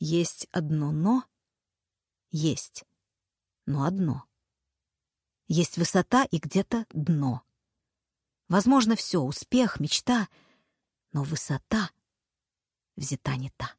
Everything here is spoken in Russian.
Есть одно «но»? Есть. Но одно. Есть высота и где-то дно. Возможно, все — успех, мечта, но высота взята не та.